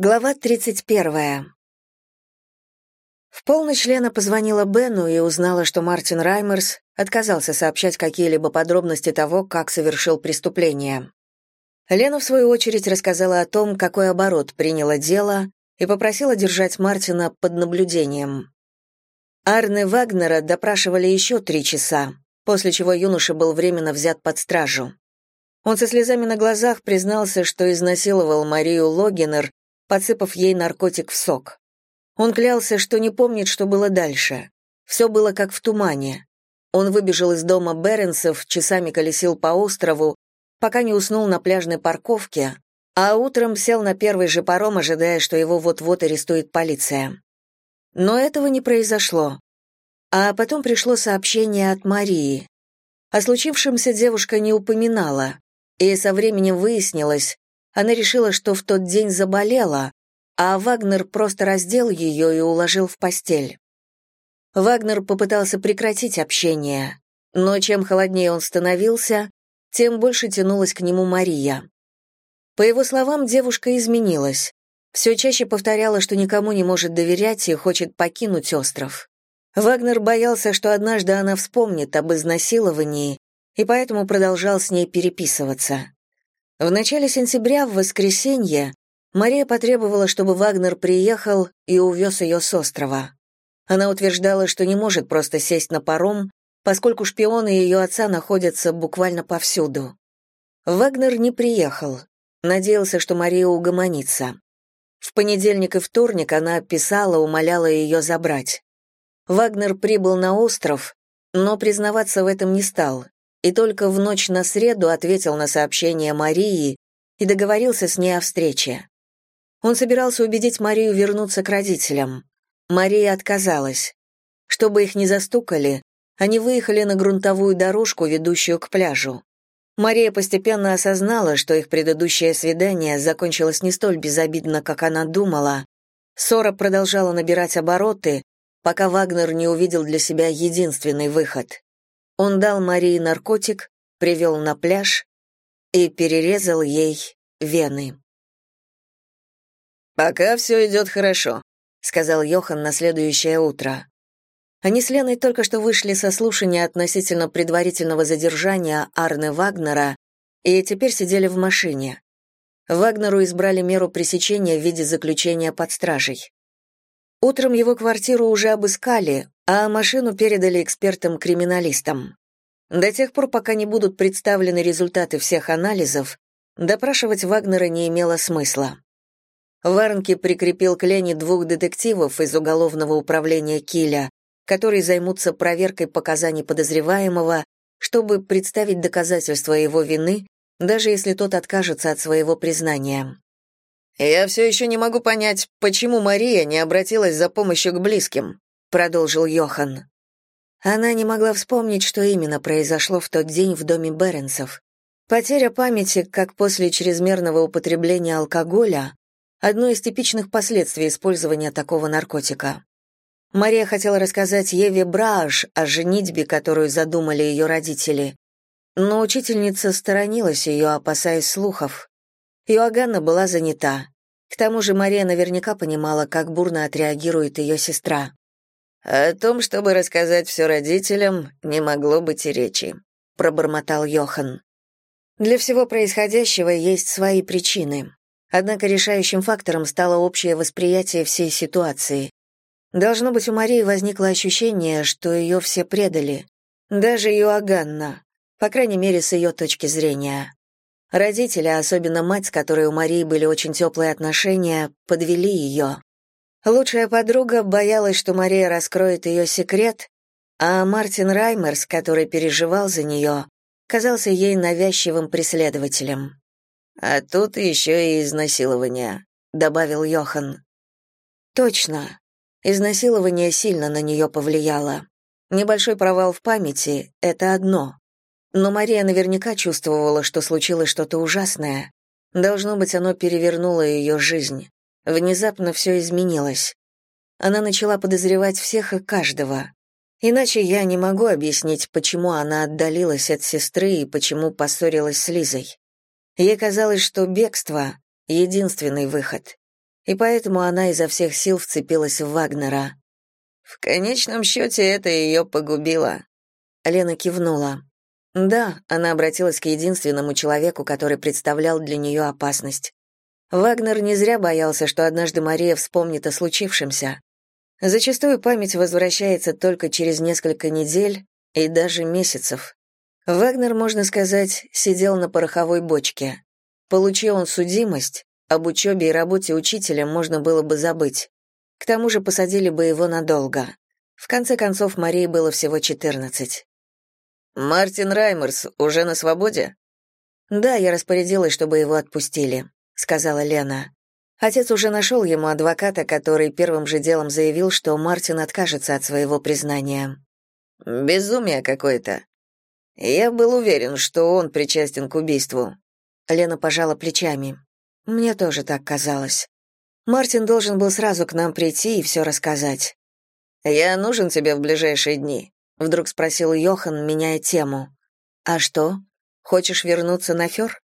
Глава 31. В полночь Лена позвонила Бену и узнала, что Мартин Раймерс отказался сообщать какие-либо подробности того, как совершил преступление. Лена, в свою очередь, рассказала о том, какой оборот приняло дело, и попросила держать Мартина под наблюдением. Арне Вагнера допрашивали еще три часа, после чего юноша был временно взят под стражу. Он со слезами на глазах признался, что изнасиловал Марию Логинер подсыпав ей наркотик в сок. Он клялся, что не помнит, что было дальше. Все было как в тумане. Он выбежал из дома Беренсов, часами колесил по острову, пока не уснул на пляжной парковке, а утром сел на первый же паром, ожидая, что его вот-вот арестует полиция. Но этого не произошло. А потом пришло сообщение от Марии. О случившемся девушка не упоминала, и со временем выяснилось, она решила, что в тот день заболела, а Вагнер просто раздел ее и уложил в постель. Вагнер попытался прекратить общение, но чем холоднее он становился, тем больше тянулась к нему Мария. По его словам, девушка изменилась. Все чаще повторяла, что никому не может доверять и хочет покинуть остров. Вагнер боялся, что однажды она вспомнит об изнасиловании, и поэтому продолжал с ней переписываться. В начале сентября, в воскресенье, Мария потребовала, чтобы Вагнер приехал и увез ее с острова. Она утверждала, что не может просто сесть на паром, поскольку шпионы ее отца находятся буквально повсюду. Вагнер не приехал, надеялся, что Мария угомонится. В понедельник и вторник она писала, умоляла ее забрать. Вагнер прибыл на остров, но признаваться в этом не стал, и только в ночь на среду ответил на сообщение Марии и договорился с ней о встрече. Он собирался убедить Марию вернуться к родителям. Мария отказалась. Чтобы их не застукали, они выехали на грунтовую дорожку, ведущую к пляжу. Мария постепенно осознала, что их предыдущее свидание закончилось не столь безобидно, как она думала. Ссора продолжала набирать обороты, пока Вагнер не увидел для себя единственный выход. Он дал Марии наркотик, привел на пляж и перерезал ей вены. «Пока все идет хорошо», — сказал Йохан на следующее утро. Они с Леной только что вышли со слушания относительно предварительного задержания Арны Вагнера и теперь сидели в машине. Вагнеру избрали меру пресечения в виде заключения под стражей. Утром его квартиру уже обыскали, а машину передали экспертам-криминалистам. До тех пор, пока не будут представлены результаты всех анализов, допрашивать Вагнера не имело смысла. Варнки прикрепил к Лене двух детективов из уголовного управления Киля, которые займутся проверкой показаний подозреваемого, чтобы представить доказательства его вины, даже если тот откажется от своего признания. «Я все еще не могу понять, почему Мария не обратилась за помощью к близким», продолжил Йохан. Она не могла вспомнить, что именно произошло в тот день в доме Беренсов. Потеря памяти, как после чрезмерного употребления алкоголя, одно из типичных последствий использования такого наркотика. Мария хотела рассказать Еве Браш о женитьбе, которую задумали ее родители, но учительница сторонилась ее, опасаясь слухов. Иоганна была занята. К тому же Мария наверняка понимала, как бурно отреагирует ее сестра. «О том, чтобы рассказать все родителям, не могло быть и речи», — пробормотал Йохан. «Для всего происходящего есть свои причины. Однако решающим фактором стало общее восприятие всей ситуации. Должно быть, у Марии возникло ощущение, что ее все предали. Даже Иоганна, по крайней мере, с ее точки зрения. Родители, особенно мать, с которой у Марии были очень теплые отношения, подвели ее. Лучшая подруга боялась, что Мария раскроет ее секрет, а Мартин Раймерс, который переживал за нее, казался ей навязчивым преследователем. «А тут еще и изнасилование», — добавил Йохан. «Точно. Изнасилование сильно на нее повлияло. Небольшой провал в памяти — это одно. Но Мария наверняка чувствовала, что случилось что-то ужасное. Должно быть, оно перевернуло ее жизнь. Внезапно все изменилось. Она начала подозревать всех и каждого. Иначе я не могу объяснить, почему она отдалилась от сестры и почему поссорилась с Лизой. Ей казалось, что бегство — единственный выход. и поэтому она изо всех сил вцепилась в Вагнера. В конечном счете это ее погубило. Лена кивнула. Да, она обратилась к единственному человеку, который представлял для нее опасность. Вагнер не зря боялся, что однажды Мария вспомнит о случившемся. Зачастую память возвращается только через несколько недель и даже месяцев. Вагнер, можно сказать, сидел на пороховой бочке. Получил он судимость, об учебе и работе учителем можно было бы забыть. К тому же посадили бы его надолго. В конце концов, Марии было всего 14. «Мартин Раймерс уже на свободе?» «Да, я распорядилась, чтобы его отпустили», — сказала Лена. Отец уже нашел ему адвоката, который первым же делом заявил, что Мартин откажется от своего признания. «Безумие какое-то. Я был уверен, что он причастен к убийству». Лена пожала плечами. «Мне тоже так казалось. Мартин должен был сразу к нам прийти и все рассказать». «Я нужен тебе в ближайшие дни», — вдруг спросил Йохан, меняя тему. «А что? Хочешь вернуться на Фёр?»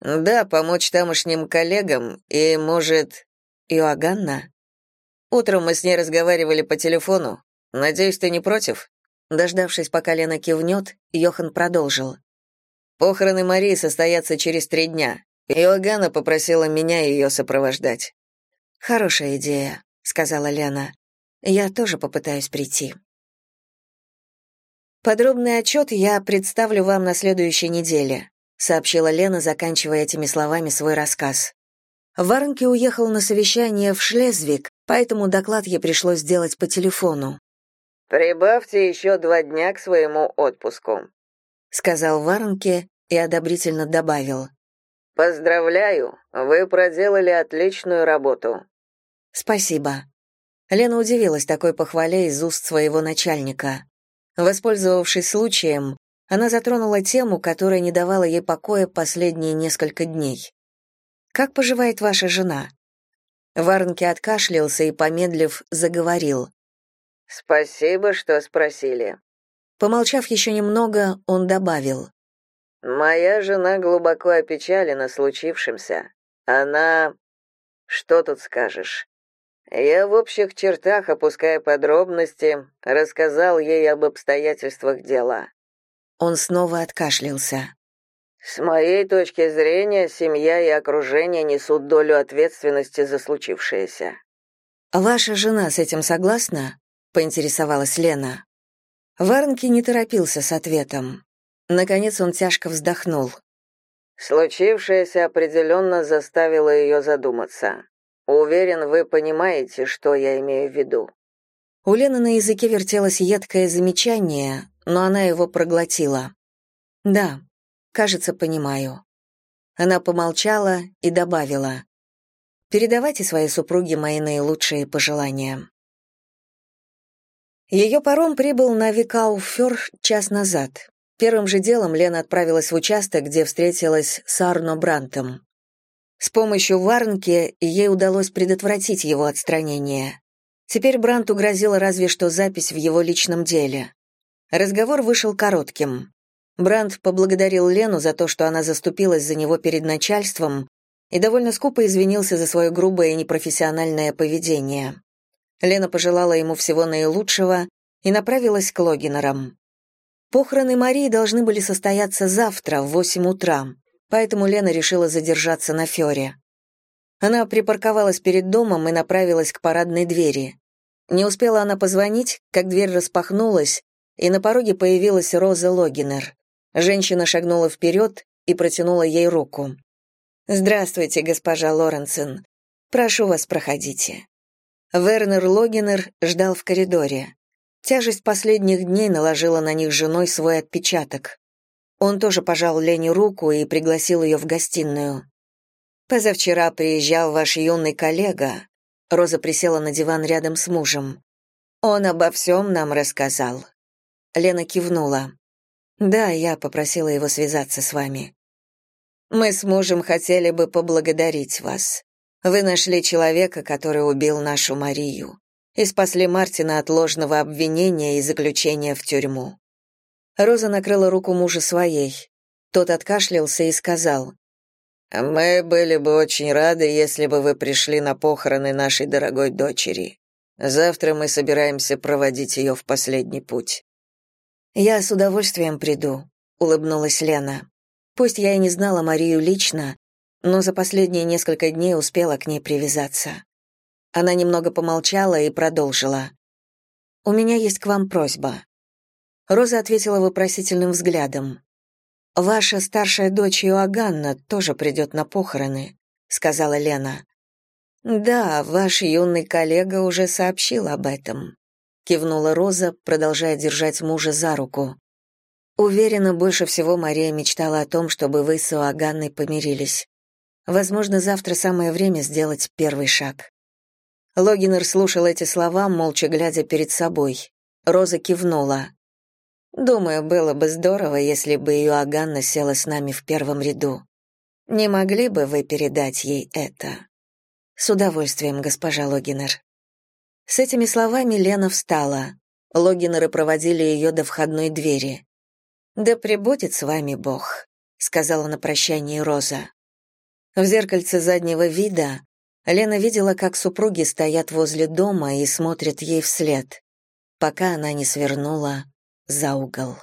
Да, помочь тамошним коллегам и, может, Иоганна? Утром мы с ней разговаривали по телефону. Надеюсь, ты не против? Дождавшись, пока Лена кивнет, Йохан продолжил. Похороны Марии состоятся через три дня. Иоганна попросила меня ее сопровождать. Хорошая идея, сказала Лена. Я тоже попытаюсь прийти. Подробный отчет я представлю вам на следующей неделе сообщила Лена, заканчивая этими словами свой рассказ. Варнке уехал на совещание в Шлезвик, поэтому доклад ей пришлось сделать по телефону. «Прибавьте еще два дня к своему отпуску», — сказал Варнке и одобрительно добавил. «Поздравляю, вы проделали отличную работу». «Спасибо». Лена удивилась такой похвале из уст своего начальника. Воспользовавшись случаем, она затронула тему, которая не давала ей покоя последние несколько дней. «Как поживает ваша жена?» Варнке откашлялся и, помедлив, заговорил. «Спасибо, что спросили». Помолчав еще немного, он добавил. «Моя жена глубоко опечалена случившимся. Она... Что тут скажешь? Я в общих чертах, опуская подробности, рассказал ей об обстоятельствах дела. Он снова откашлялся. С моей точки зрения, семья и окружение несут долю ответственности за случившееся. Ваша жена с этим согласна? поинтересовалась Лена. Варнки не торопился с ответом. Наконец он тяжко вздохнул. Случившееся определенно заставило ее задуматься. Уверен, вы понимаете, что я имею в виду. У Лены на языке вертелось едкое замечание, но она его проглотила. «Да, кажется, понимаю». Она помолчала и добавила. «Передавайте своей супруге мои наилучшие пожелания». Ее паром прибыл на Викауфер час назад. Первым же делом Лена отправилась в участок, где встретилась с Арно Брантом. С помощью Варнки ей удалось предотвратить его отстранение. Теперь Бранту грозила разве что запись в его личном деле. Разговор вышел коротким. Бранд поблагодарил Лену за то, что она заступилась за него перед начальством, и довольно скупо извинился за свое грубое и непрофессиональное поведение. Лена пожелала ему всего наилучшего и направилась к Логинерам. Похороны Марии должны были состояться завтра в восемь утра, поэтому Лена решила задержаться на Фёре. Она припарковалась перед домом и направилась к парадной двери. Не успела она позвонить, как дверь распахнулась, и на пороге появилась Роза Логинер. Женщина шагнула вперед и протянула ей руку. «Здравствуйте, госпожа Лоренсен. Прошу вас, проходите». Вернер Логинер ждал в коридоре. Тяжесть последних дней наложила на них женой свой отпечаток. Он тоже пожал Лене руку и пригласил ее в гостиную. «Позавчера приезжал ваш юный коллега». Роза присела на диван рядом с мужем. «Он обо всем нам рассказал. Лена кивнула. Да, я попросила его связаться с вами. Мы с мужем хотели бы поблагодарить вас. Вы нашли человека, который убил нашу Марию, и спасли Мартина от ложного обвинения и заключения в тюрьму. Роза накрыла руку мужа своей. Тот откашлялся и сказал: Мы были бы очень рады, если бы вы пришли на похороны нашей дорогой дочери. Завтра мы собираемся проводить ее в последний путь. Я с удовольствием приду, улыбнулась Лена. Пусть я и не знала Марию лично, но за последние несколько дней успела к ней привязаться. Она немного помолчала и продолжила. У меня есть к вам просьба. Роза ответила вопросительным взглядом. Ваша старшая дочь Иоганна тоже придет на похороны, сказала Лена. Да, ваш юный коллега уже сообщил об этом, кивнула Роза, продолжая держать мужа за руку. Уверена, больше всего Мария мечтала о том, чтобы вы с Иоганной помирились. Возможно, завтра самое время сделать первый шаг. Логинер слушал эти слова, молча глядя перед собой. Роза кивнула. Думаю, было бы здорово, если бы ее Аганна села с нами в первом ряду. Не могли бы вы передать ей это? С удовольствием, госпожа Логинер. С этими словами Лена встала. Логинеры проводили ее до входной двери. Да пребудет с вами Бог, сказала на прощание Роза. В зеркальце заднего вида Лена видела, как супруги стоят возле дома и смотрят ей вслед, пока она не свернула за угол.